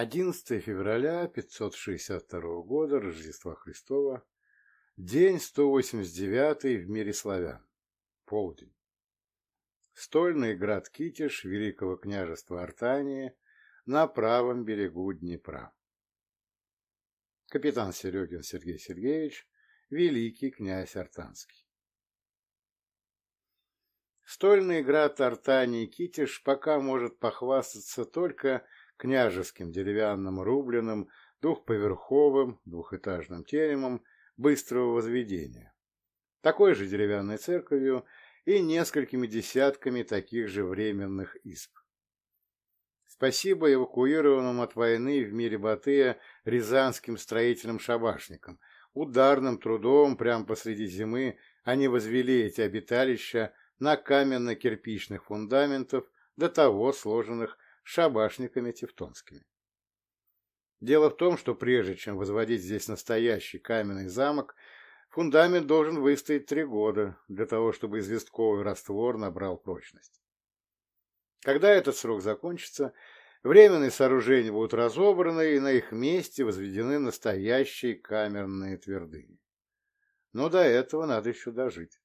11 февраля 562 года Рождества Христова, день 189 в мире славян, полдень. Стольный град Китиш Великого княжества Артании на правом берегу Днепра. Капитан Серегин Сергей Сергеевич, великий князь Артанский. Стольный град Артании Китиш пока может похвастаться только княжеским деревянным рубленым двухповерховым двухэтажным теремом быстрого возведения, такой же деревянной церковью и несколькими десятками таких же временных изб. Спасибо эвакуированным от войны в мире Батыя рязанским строителям-шабашникам. Ударным трудом прямо посреди зимы они возвели эти обиталища на каменно-кирпичных фундаментах до того сложенных шабашниками тевтонскими. Дело в том, что прежде чем возводить здесь настоящий каменный замок, фундамент должен выстоять три года для того, чтобы известковый раствор набрал прочность. Когда этот срок закончится, временные сооружения будут разобраны, и на их месте возведены настоящие камерные твердыни. Но до этого надо еще дожить.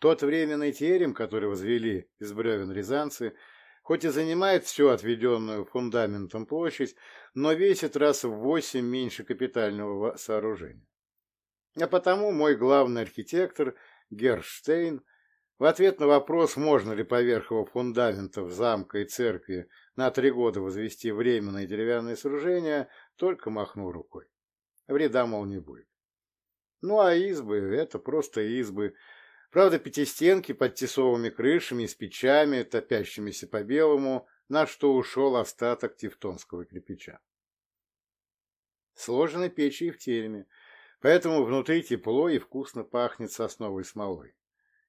Тот временный терем, который возвели из бревен рязанцы, хоть и занимает всю отведенную фундаментом площадь, но весит раз в восемь меньше капитального сооружения. А потому мой главный архитектор Герштейн в ответ на вопрос, можно ли поверх его фундаментов замка и церкви на три года возвести временные деревянные сооружения, только махнул рукой. Вреда, мол, не будет. Ну, а избы — это просто избы, Правда, пятистенки под тесовыми крышами с печами, топящимися по белому, на что ушел остаток тевтонского кирпича. Сложены печи и в тереме, поэтому внутри тепло и вкусно пахнет сосновой смолой,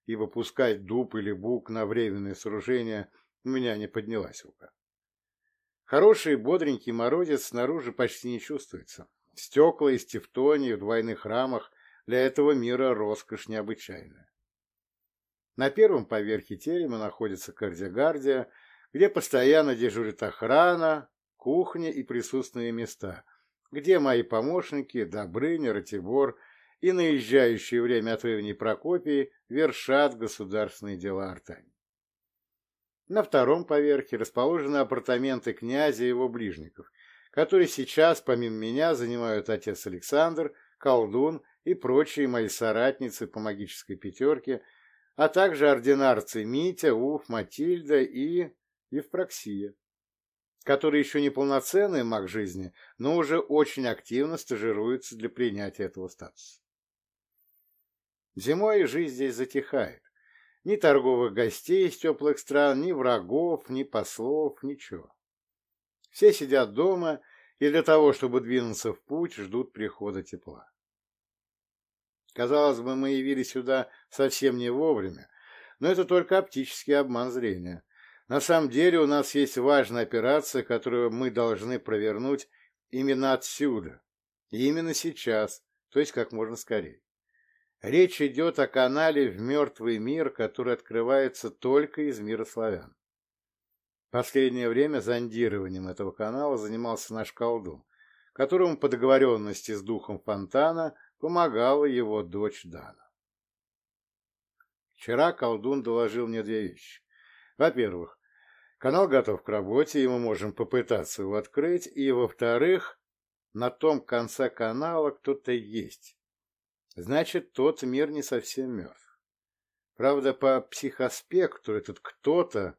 ибо пускать дуб или бук на временное сооружение у меня не поднялась рука. Хороший бодренький морозец снаружи почти не чувствуется. Стекла из тефтонии в двойных рамах для этого мира роскошь необычайная. На первом поверхе терема находится кардиогардия, где постоянно дежурит охрана, кухня и присутственные места, где мои помощники Добрыня, Ратибор и наезжающие время от времени Прокопий вершат государственные дела Артани. На втором поверхе расположены апартаменты князя и его ближников, которые сейчас, помимо меня, занимают отец Александр, колдун и прочие мои соратницы по магической пятерке – а также ординарцы Митя, Уф, Матильда и Евпроксия, который еще не полноценный маг жизни, но уже очень активно стажируется для принятия этого статуса. Зимой жизнь здесь затихает. Ни торговых гостей из теплых стран, ни врагов, ни послов, ничего. Все сидят дома и для того, чтобы двинуться в путь, ждут прихода тепла. Казалось бы, мы явились сюда совсем не вовремя, но это только оптический обман зрения. На самом деле у нас есть важная операция, которую мы должны провернуть именно отсюда, и именно сейчас, то есть как можно скорее. Речь идет о канале в мертвый мир, который открывается только из мира славян. Последнее время зондированием этого канала занимался наш колдун, которому по договоренности с духом фонтана помогала его дочь Дана. Вчера колдун доложил мне две вещи. Во-первых, канал готов к работе, и мы можем попытаться его открыть, и, во-вторых, на том конце канала кто-то есть. Значит, тот мир не совсем мертв. Правда, по психоспекту этот кто-то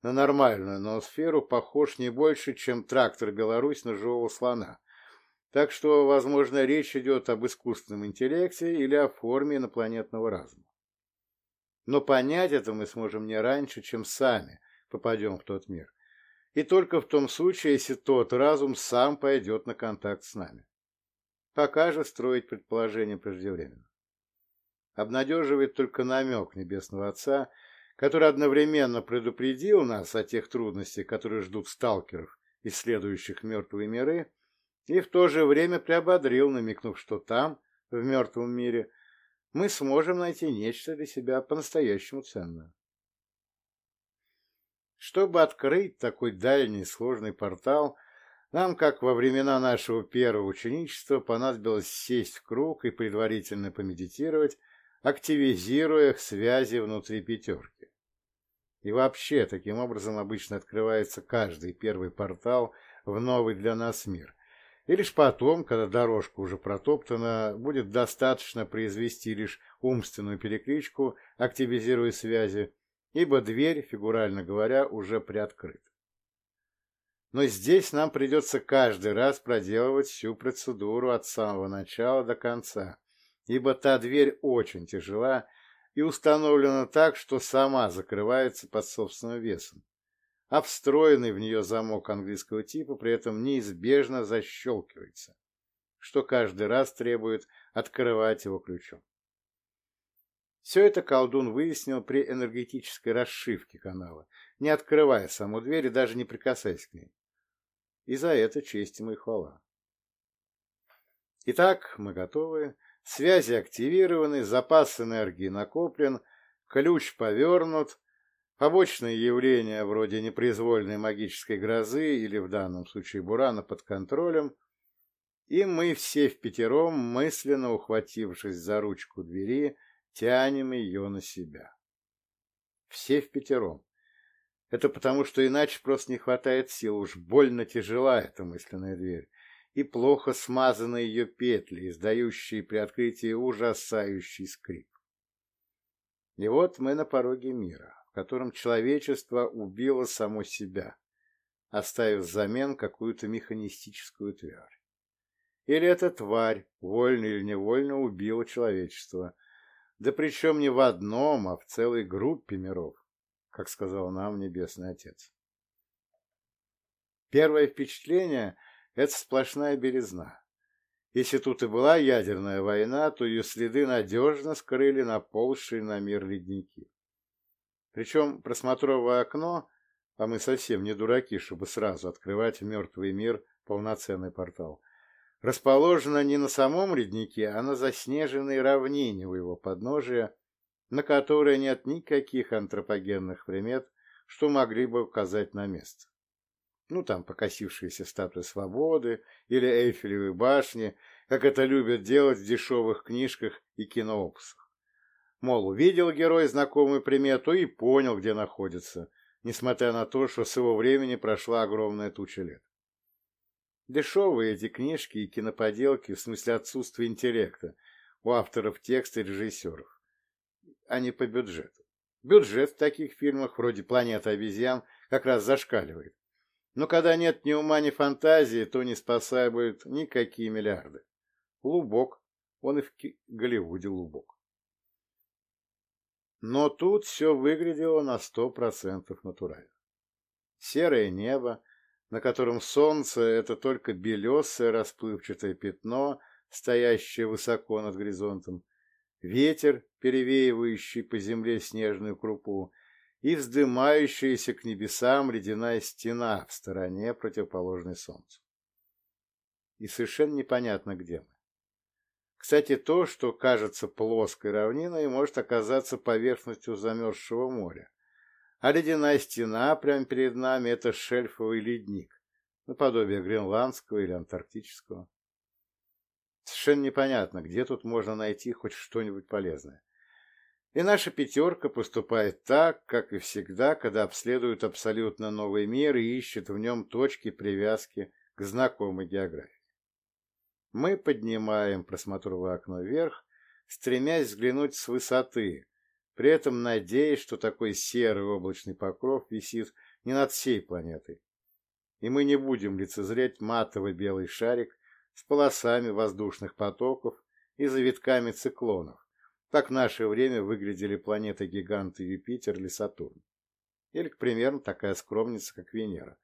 на нормальную ноосферу похож не больше, чем трактор «Беларусь» на живого слона, так что, возможно, речь идет об искусственном интеллекте или о форме инопланетного разума. Но понять это мы сможем не раньше, чем сами попадем в тот мир. И только в том случае, если тот разум сам пойдет на контакт с нами. Пока же строить предположение преждевременно. Обнадеживает только намек Небесного Отца, который одновременно предупредил нас о тех трудностях, которые ждут сталкеров, исследующих мертвые миры, и в то же время приободрил, намекнув, что там, в мертвом мире, мы сможем найти нечто для себя по-настоящему ценное. Чтобы открыть такой дальний сложный портал, нам, как во времена нашего первого ученичества, понадобилось сесть в круг и предварительно помедитировать, активизируя связи внутри пятерки. И вообще, таким образом обычно открывается каждый первый портал в новый для нас мир. И лишь потом, когда дорожка уже протоптана, будет достаточно произвести лишь умственную перекличку, активизируя связи, ибо дверь, фигурально говоря, уже приоткрыта. Но здесь нам придется каждый раз проделывать всю процедуру от самого начала до конца, ибо та дверь очень тяжела и установлена так, что сама закрывается под собственным весом, а встроенный в нее замок английского типа при этом неизбежно защелкивается, что каждый раз требует открывать его ключом. Все это колдун выяснил при энергетической расшивке канала, не открывая саму дверь и даже не прикасаясь к ней. И за это честь ему и хвала. Итак, мы готовы, связи активированы, запас энергии накоплен, ключ повернут, побочные явления вроде непроизвольной магической грозы или в данном случае бурана под контролем, и мы все в пятером, мысленно ухватившись за ручку двери, тянем ее на себя. Все в пятером. Это потому, что иначе просто не хватает сил, уж больно тяжела эта мысленная дверь, и плохо смазаны ее петли, издающие при открытии ужасающий скрип. И вот мы на пороге мира, в котором человечество убило само себя, оставив взамен какую-то механистическую тварь. Или эта тварь, вольно или невольно, убила человечество, да причем не в одном, а в целой группе миров, как сказал нам Небесный Отец. Первое впечатление – это сплошная березна. Если тут и была ядерная война, то ее следы надежно скрыли наползшие на мир ледники. Причем просмотровое окно, а мы совсем не дураки, чтобы сразу открывать мертвый мир полноценный портал – расположена не на самом леднике, а на заснеженной равнине у его подножия, на которой нет никаких антропогенных примет, что могли бы указать на место. Ну, там покосившиеся статуи свободы или Эйфелевые башни, как это любят делать в дешевых книжках и киноопусах. Мол, увидел герой знакомую примету и понял, где находится, несмотря на то, что с его времени прошла огромная туча лет. Дешевые эти книжки и киноподелки в смысле отсутствия интеллекта у авторов текста и режиссеров, а не по бюджету. Бюджет в таких фильмах, вроде «Планета обезьян», как раз зашкаливает. Но когда нет ни ума, ни фантазии, то не спасают никакие миллиарды. Лубок, он и в Голливуде лубок. Но тут все выглядело на сто процентов натурально. Серое небо, на котором солнце — это только белесое расплывчатое пятно, стоящее высоко над горизонтом, ветер, перевеивающий по земле снежную крупу, и вздымающаяся к небесам ледяная стена в стороне, противоположной солнцу. И совершенно непонятно, где мы. Кстати, то, что кажется плоской равниной, может оказаться поверхностью замерзшего моря, а ледяная стена прямо перед нами – это шельфовый ледник, наподобие гренландского или антарктического. Совершенно непонятно, где тут можно найти хоть что-нибудь полезное. И наша пятерка поступает так, как и всегда, когда обследует абсолютно новый мир и ищет в нем точки привязки к знакомой географии. Мы поднимаем просмотровое окно вверх, стремясь взглянуть с высоты, при этом надеясь, что такой серый облачный покров висит не над всей планетой, и мы не будем лицезреть матовый белый шарик с полосами воздушных потоков и завитками циклонов, так в наше время выглядели планеты-гиганты Юпитер или Сатурн. Или, к примеру, такая скромница, как Венера,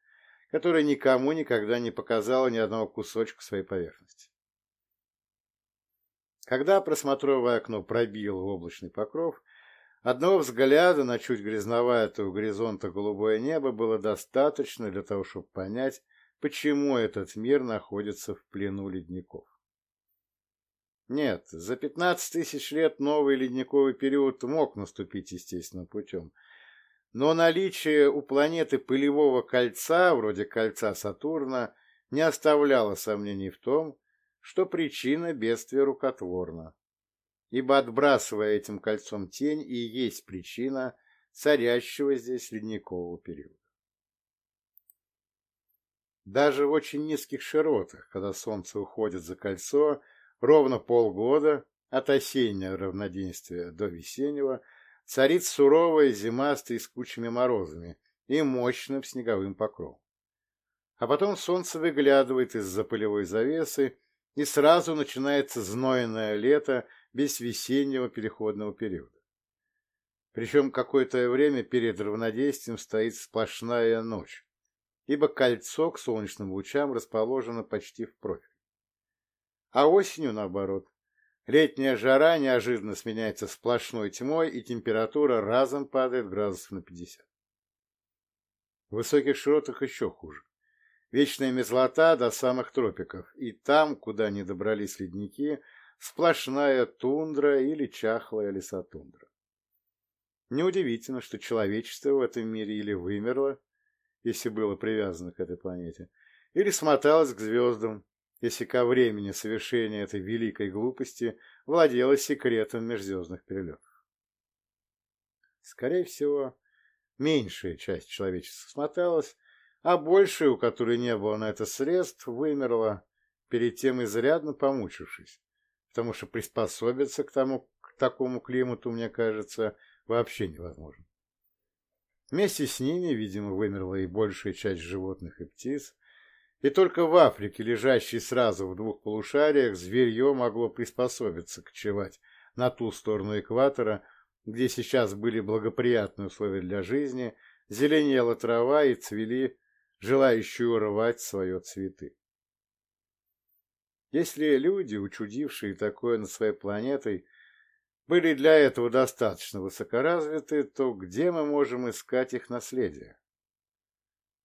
которая никому никогда не показала ни одного кусочка своей поверхности. Когда просмотровое окно пробило облачный покров, Одного взгляда на чуть грязноватое у горизонта голубое небо было достаточно для того, чтобы понять, почему этот мир находится в плену ледников. Нет, за 15 тысяч лет новый ледниковый период мог наступить естественным путем, но наличие у планеты пылевого кольца, вроде кольца Сатурна, не оставляло сомнений в том, что причина бедствия рукотворна, ибо отбрасывая этим кольцом тень и есть причина царящего здесь ледникового периода. Даже в очень низких широтах, когда солнце уходит за кольцо, ровно полгода, от осеннего равноденствия до весеннего, царит суровая зимастая с кучами морозами и мощным снеговым покровом. А потом солнце выглядывает из-за пылевой завесы, и сразу начинается знойное лето без весеннего переходного периода. Причем какое-то время перед равнодействием стоит сплошная ночь, ибо кольцо к солнечным лучам расположено почти в профиль. А осенью, наоборот, летняя жара неожиданно сменяется сплошной тьмой, и температура разом падает градусов на 50. В высоких широтах еще хуже. Вечная мерзлота до самых тропиков, и там, куда не добрались ледники, сплошная тундра или чахлая лесотундра. Неудивительно, что человечество в этом мире или вымерло, если было привязано к этой планете, или смоталось к звездам, если ко времени совершения этой великой глупости владело секретом межзвездных перелетов. Скорее всего, меньшая часть человечества смоталась, а большая, у которой не было на это средств, вымерла, перед тем изрядно помучившись, потому что приспособиться к, тому, к такому климату, мне кажется, вообще невозможно. Вместе с ними, видимо, вымерла и большая часть животных и птиц, и только в Африке, лежащей сразу в двух полушариях, зверье могло приспособиться кочевать на ту сторону экватора, где сейчас были благоприятные условия для жизни, зеленела трава и цвели желающие урвать свое цветы. Если люди, учудившие такое над своей планетой, были для этого достаточно высокоразвиты, то где мы можем искать их наследие?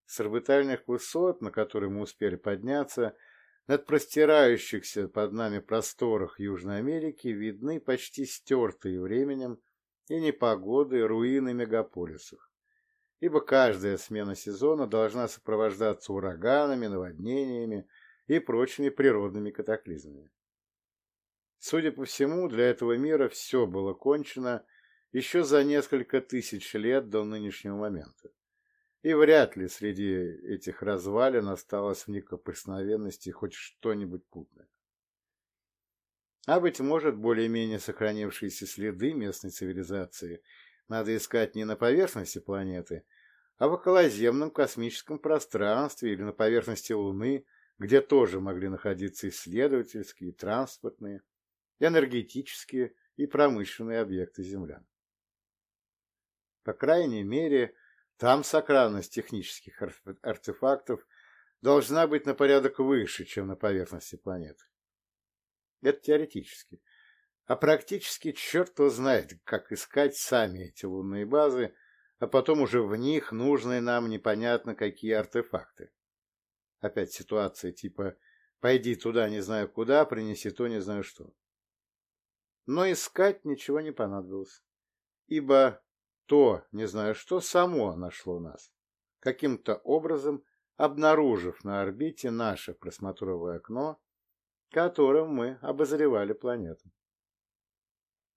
С орбитальных высот, на которые мы успели подняться, над простирающихся под нами просторах Южной Америки видны почти стертые временем и непогодой руины мегаполисов, ибо каждая смена сезона должна сопровождаться ураганами, наводнениями и прочими природными катаклизмами. Судя по всему, для этого мира все было кончено еще за несколько тысяч лет до нынешнего момента. И вряд ли среди этих развалин осталось в неприкосновенности хоть что-нибудь путное. А, быть может, более-менее сохранившиеся следы местной цивилизации надо искать не на поверхности планеты, а в околоземном космическом пространстве или на поверхности Луны, где тоже могли находиться исследовательские, транспортные, энергетические и промышленные объекты землян. По крайней мере, там сохранность технических артефактов должна быть на порядок выше, чем на поверхности планеты. Это теоретически. А практически черт его знает, как искать сами эти лунные базы, а потом уже в них нужные нам непонятно какие артефакты. Опять ситуация типа «пойди туда не знаю куда, принеси то не знаю что». Но искать ничего не понадобилось, ибо то, не знаю что, само нашло нас, каким-то образом обнаружив на орбите наше просмотровое окно, которым мы обозревали планету.